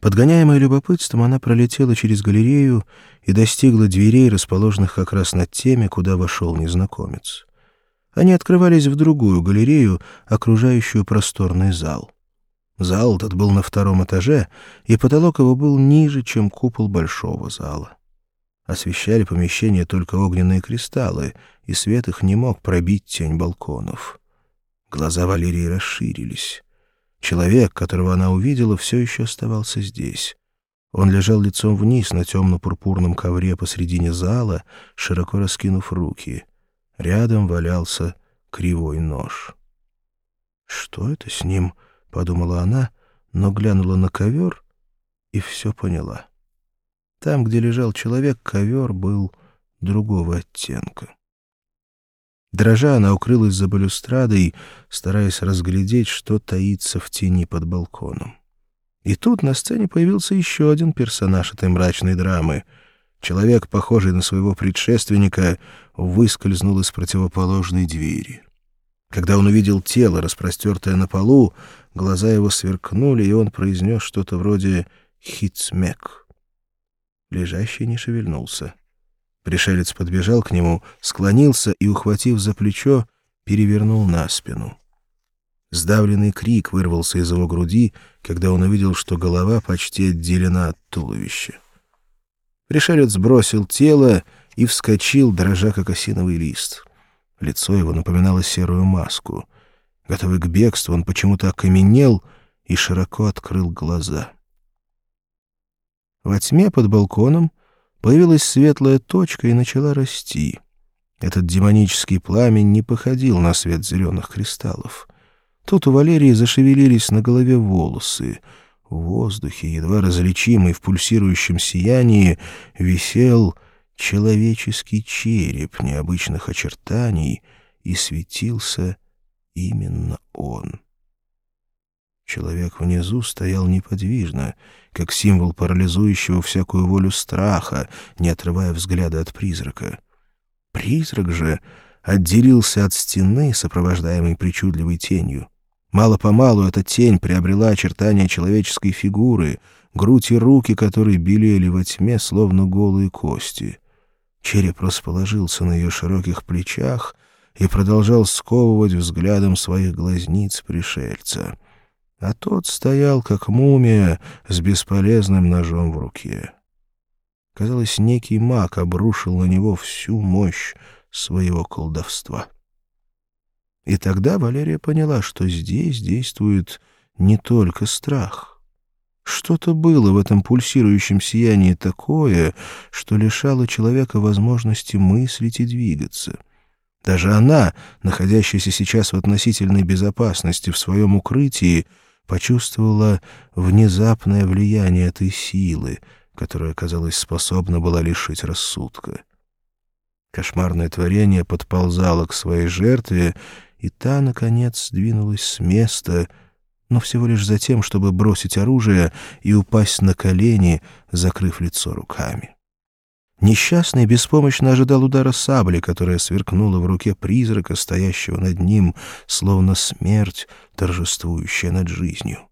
Подгоняемая любопытством, она пролетела через галерею и достигла дверей, расположенных как раз над теми, куда вошел незнакомец. Они открывались в другую галерею, окружающую просторный зал. Зал этот был на втором этаже, и потолок его был ниже, чем купол большого зала. Освещали помещение только огненные кристаллы, и свет их не мог пробить тень балконов. Глаза Валерии расширились. Человек, которого она увидела, все еще оставался здесь. Он лежал лицом вниз на темно-пурпурном ковре посредине зала, широко раскинув руки. Рядом валялся кривой нож. «Что это с ним?» — подумала она, но глянула на ковер и все поняла. Там, где лежал человек, ковер был другого оттенка. Дрожа, она укрылась за балюстрадой, стараясь разглядеть, что таится в тени под балконом. И тут на сцене появился еще один персонаж этой мрачной драмы. Человек, похожий на своего предшественника, выскользнул из противоположной двери. Когда он увидел тело, распростертое на полу, глаза его сверкнули, и он произнес что-то вроде «хитсмек». Лежащий не шевельнулся. Пришелец подбежал к нему, склонился и, ухватив за плечо, перевернул на спину. Сдавленный крик вырвался из его груди, когда он увидел, что голова почти отделена от туловища. Пришелец бросил тело и вскочил, дрожа как осиновый лист. Лицо его напоминало серую маску. Готовый к бегству, он почему-то окаменел и широко открыл глаза. Во тьме под балконом Появилась светлая точка и начала расти. Этот демонический пламень не походил на свет зеленых кристаллов. Тут у Валерии зашевелились на голове волосы. В воздухе, едва различимый в пульсирующем сиянии, висел человеческий череп необычных очертаний, и светился именно он. Человек внизу стоял неподвижно, как символ парализующего всякую волю страха, не отрывая взгляда от призрака. Призрак же отделился от стены, сопровождаемой причудливой тенью. Мало-помалу эта тень приобрела очертания человеческой фигуры, грудь и руки, которые белели во тьме, словно голые кости. Череп расположился на ее широких плечах и продолжал сковывать взглядом своих глазниц пришельца — а тот стоял, как мумия, с бесполезным ножом в руке. Казалось, некий маг обрушил на него всю мощь своего колдовства. И тогда Валерия поняла, что здесь действует не только страх. Что-то было в этом пульсирующем сиянии такое, что лишало человека возможности мыслить и двигаться. Даже она, находящаяся сейчас в относительной безопасности в своем укрытии, почувствовала внезапное влияние этой силы, которая, казалось, способна была лишить рассудка. Кошмарное творение подползало к своей жертве, и та, наконец, сдвинулась с места, но всего лишь за тем, чтобы бросить оружие и упасть на колени, закрыв лицо руками. Несчастный беспомощно ожидал удара сабли, которая сверкнула в руке призрака, стоящего над ним, словно смерть, торжествующая над жизнью.